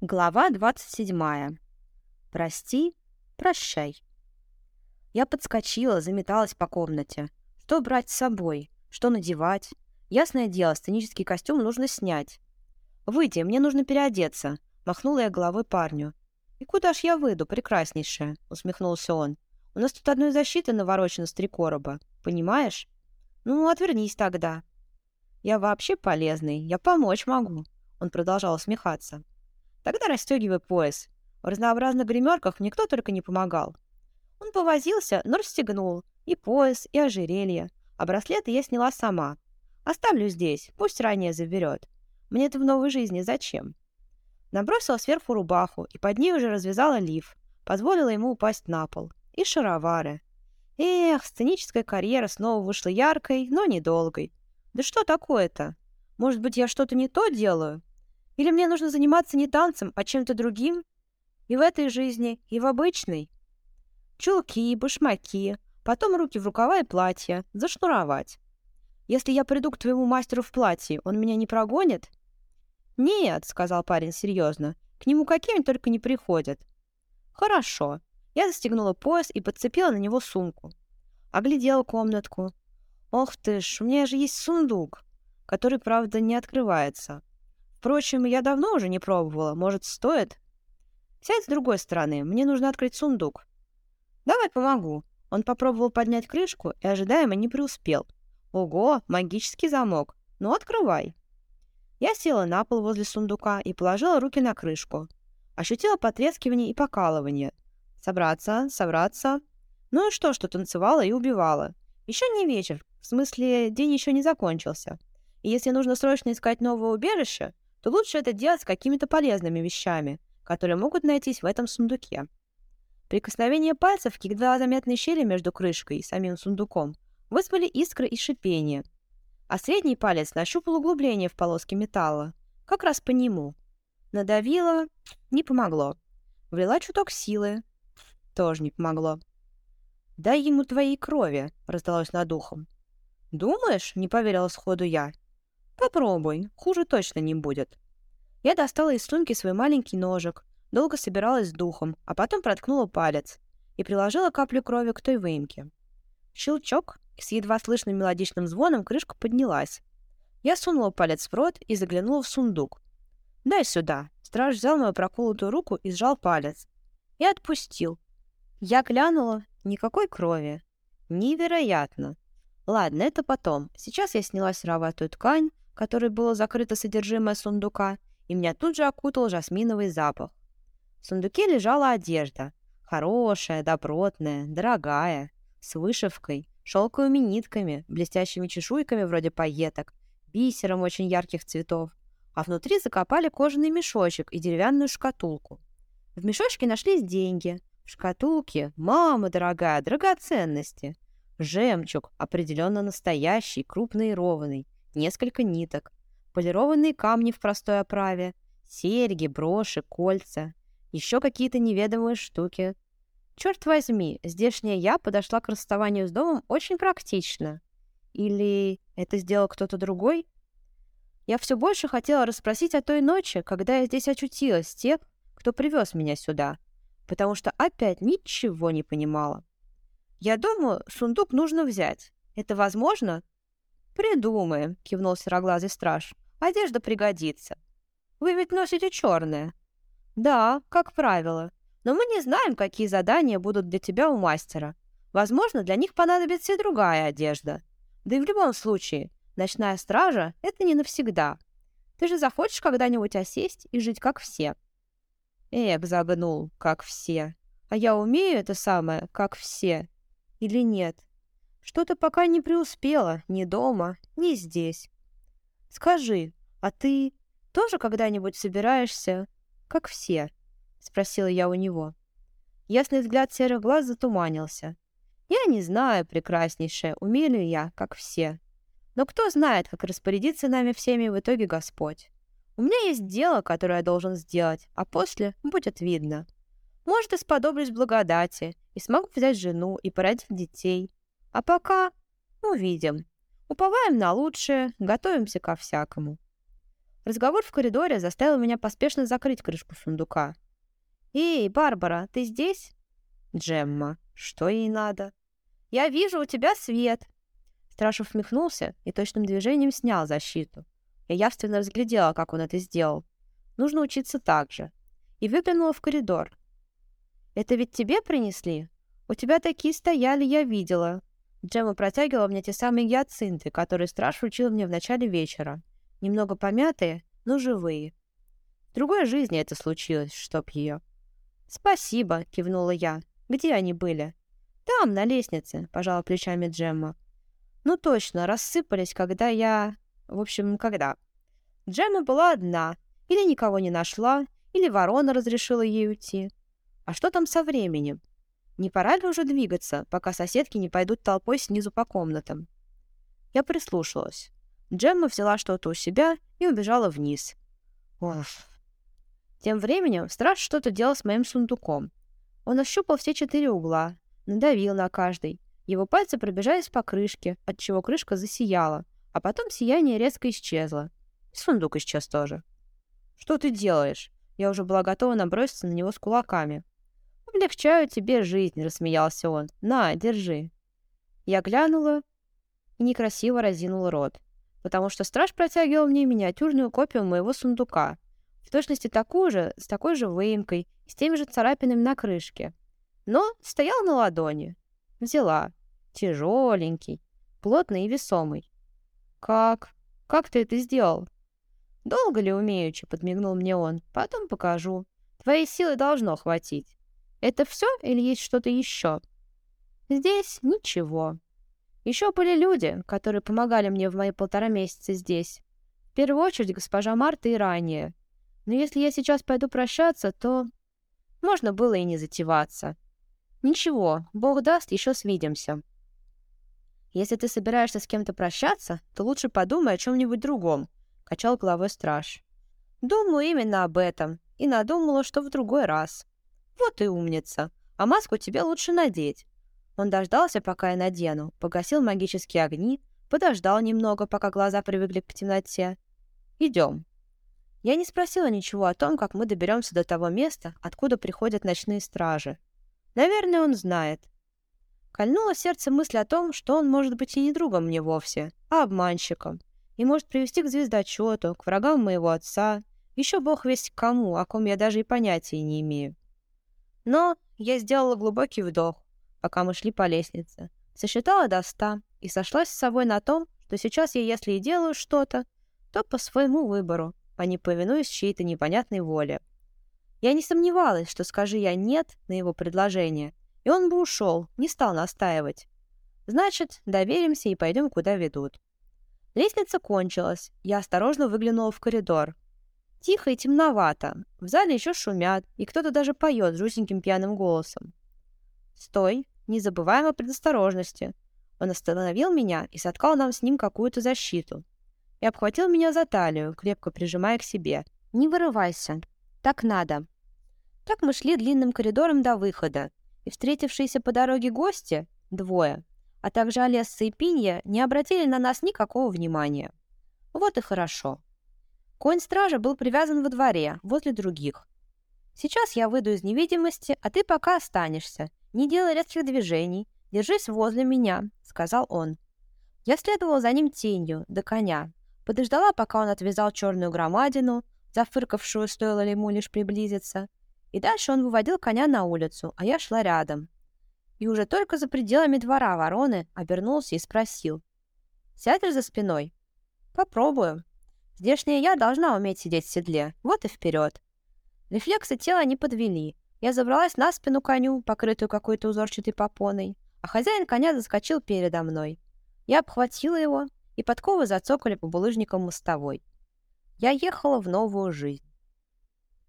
Глава 27. Прости, прощай. Я подскочила, заметалась по комнате. Что брать с собой? Что надевать? Ясное дело, сценический костюм нужно снять. «Выйди, мне нужно переодеться», — махнула я головой парню. «И куда ж я выйду, прекраснейшая?» — усмехнулся он. «У нас тут одной защиты наворочено с три короба. Понимаешь? Ну, отвернись тогда». «Я вообще полезный, я помочь могу», — он продолжал усмехаться. Тогда расстегивай пояс. В разнообразных гримерках мне кто только не помогал. Он повозился, но расстегнул и пояс, и ожерелье. А браслеты я сняла сама. Оставлю здесь, пусть ранее заберет. Мне это в новой жизни зачем? Набросила сверху рубаху и под ней уже развязала лиф. Позволила ему упасть на пол. И шаровары. Эх, сценическая карьера снова вышла яркой, но недолгой. Да что такое-то? Может быть, я что-то не то делаю? Или мне нужно заниматься не танцем, а чем-то другим? И в этой жизни, и в обычной. Чулки, башмаки, потом руки в рукава и платье, зашнуровать. Если я приду к твоему мастеру в платье, он меня не прогонит? Нет, сказал парень серьезно. К нему какими только не приходят. Хорошо. Я застегнула пояс и подцепила на него сумку. Оглядела комнатку. Ох ты ж, у меня же есть сундук, который, правда, не открывается. Впрочем, я давно уже не пробовала. Может, стоит? Сядь с другой стороны. Мне нужно открыть сундук. Давай помогу. Он попробовал поднять крышку и ожидаемо не преуспел. Ого, магический замок. Ну, открывай. Я села на пол возле сундука и положила руки на крышку. Ощутила потрескивание и покалывание. Собраться, собраться. Ну и что, что танцевала и убивала? Еще не вечер. В смысле, день еще не закончился. И если нужно срочно искать новое убежище, то лучше это делать с какими-то полезными вещами, которые могут найтись в этом сундуке. Прикосновение пальцев к едва заметной щели между крышкой и самим сундуком вызвали искры и шипение, а средний палец нащупал углубление в полоске металла, как раз по нему. Надавила — не помогло. Влила чуток силы — тоже не помогло. «Дай ему твоей крови», — раздалось над ухом. «Думаешь?» — не поверила сходу я. «Попробуй, хуже точно не будет». Я достала из сумки свой маленький ножик, долго собиралась с духом, а потом проткнула палец и приложила каплю крови к той выемке. Щелчок, и с едва слышным мелодичным звоном крышка поднялась. Я сунула палец в рот и заглянула в сундук. «Дай сюда!» Страж взял мою проколотую руку и сжал палец. И отпустил. Я глянула. Никакой крови. Невероятно. Ладно, это потом. Сейчас я сняла сероватую ткань, которой было закрыто содержимое сундука, и меня тут же окутал жасминовый запах. В сундуке лежала одежда. Хорошая, добротная, дорогая, с вышивкой, шелковыми нитками, блестящими чешуйками вроде пайеток, бисером очень ярких цветов, а внутри закопали кожаный мешочек и деревянную шкатулку. В мешочке нашлись деньги. В шкатулке, мама дорогая, драгоценности. Жемчуг, определенно настоящий, крупный и ровный, несколько ниток, полированные камни в простой оправе, серьги, броши, кольца, еще какие-то неведомые штуки. Черт возьми, здешняя я подошла к расставанию с домом очень практично. Или это сделал кто-то другой? Я все больше хотела расспросить о той ночи, когда я здесь очутилась, тех, кто привез меня сюда, потому что опять ничего не понимала. Я думаю, сундук нужно взять. Это возможно? «Придумаем», — кивнул сероглазый страж. «Одежда пригодится». «Вы ведь носите черное?» «Да, как правило. Но мы не знаем, какие задания будут для тебя у мастера. Возможно, для них понадобится и другая одежда. Да и в любом случае, ночная стража — это не навсегда. Ты же захочешь когда-нибудь осесть и жить как все». Эк, загнул, как все. А я умею это самое, как все? Или нет? Что-то пока не преуспела ни дома, ни здесь. Скажи, а ты тоже когда-нибудь собираешься, как все?» — спросила я у него. Ясный взгляд серых глаз затуманился. «Я не знаю, прекраснейшая, умею ли я, как все. Но кто знает, как распорядиться нами всеми в итоге Господь. У меня есть дело, которое я должен сделать, а после будет видно. Может, и сподоблюсь благодати, и смогу взять жену и породить детей. А пока увидим. Уповаем на лучшее, готовимся ко всякому. Разговор в коридоре заставил меня поспешно закрыть крышку сундука. «Эй, Барбара, ты здесь?» «Джемма, что ей надо?» «Я вижу, у тебя свет!» Страж усмехнулся и точным движением снял защиту. Я явственно разглядела, как он это сделал. Нужно учиться так же. И выглянула в коридор. «Это ведь тебе принесли? У тебя такие стояли, я видела». Джемма протягивала мне те самые гиацинты, которые страж вручил мне в начале вечера. Немного помятые, но живые. В другой жизни это случилось, чтоб ее. «Спасибо», — кивнула я. «Где они были?» «Там, на лестнице», — пожала плечами Джемма. «Ну точно, рассыпались, когда я... В общем, когда?» Джемма была одна, или никого не нашла, или ворона разрешила ей уйти. А что там со временем? Не пора ли уже двигаться, пока соседки не пойдут толпой снизу по комнатам? Я прислушалась. Джемма взяла что-то у себя и убежала вниз. Ох. Тем временем страж что-то делал с моим сундуком. Он ощупал все четыре угла, надавил на каждый. Его пальцы пробежались по крышке, отчего крышка засияла, а потом сияние резко исчезло. И сундук исчез тоже. «Что ты делаешь?» Я уже была готова наброситься на него с кулаками. «Облегчаю тебе жизнь», — рассмеялся он. «На, держи». Я глянула и некрасиво разинула рот, потому что страж протягивал мне миниатюрную копию моего сундука, в точности такую же, с такой же выемкой с теми же царапинами на крышке. Но стоял на ладони. Взяла. Тяжеленький, плотный и весомый. «Как? Как ты это сделал?» «Долго ли умеючи?» — подмигнул мне он. «Потом покажу. Твоей силы должно хватить». Это все или есть что-то еще? Здесь ничего. Еще были люди, которые помогали мне в мои полтора месяца здесь. В первую очередь госпожа Марта и ранее. Но если я сейчас пойду прощаться, то... Можно было и не затеваться. Ничего, бог даст, еще свидимся. Если ты собираешься с кем-то прощаться, то лучше подумай о чем-нибудь другом, — качал головой страж. Думаю именно об этом, и надумала, что в другой раз. «Вот и умница. А маску тебе лучше надеть». Он дождался, пока я надену, погасил магические огни, подождал немного, пока глаза привыкли к темноте. «Идем». Я не спросила ничего о том, как мы доберемся до того места, откуда приходят ночные стражи. Наверное, он знает. Кольнуло сердце мысль о том, что он может быть и не другом мне вовсе, а обманщиком, и может привести к звездочету, к врагам моего отца, еще бог весть к кому, о ком я даже и понятия не имею. Но я сделала глубокий вдох, пока мы шли по лестнице. Сосчитала до ста и сошлась с собой на том, что сейчас я, если и делаю что-то, то по своему выбору, а не повинуясь чьей-то непонятной воле. Я не сомневалась, что скажи я «нет» на его предложение, и он бы ушел, не стал настаивать. Значит, доверимся и пойдем, куда ведут. Лестница кончилась, я осторожно выглянула в коридор. Тихо и темновато. В зале еще шумят, и кто-то даже поет жутеньким пьяным голосом. «Стой! Не забываем о предосторожности!» Он остановил меня и соткал нам с ним какую-то защиту. И обхватил меня за талию, крепко прижимая к себе. «Не вырывайся. Так надо». Так мы шли длинным коридором до выхода, и встретившиеся по дороге гости, двое, а также Олесса и Пинья, не обратили на нас никакого внимания. Вот и хорошо. Конь стража был привязан во дворе, возле других. Сейчас я выйду из невидимости, а ты пока останешься. Не делай резких движений. Держись возле меня», — сказал он. Я следовала за ним тенью, до коня. Подождала, пока он отвязал черную громадину, зафыркавшую, стоило ли ему лишь приблизиться. И дальше он выводил коня на улицу, а я шла рядом. И уже только за пределами двора вороны обернулся и спросил. «Сядешь за спиной?» «Попробую», Здешняя я должна уметь сидеть в седле. Вот и вперед. Рефлексы тела не подвели. Я забралась на спину коню, покрытую какой-то узорчатой попоной, а хозяин коня заскочил передо мной. Я обхватила его, и подковы зацокали по булыжникам мостовой. Я ехала в новую жизнь.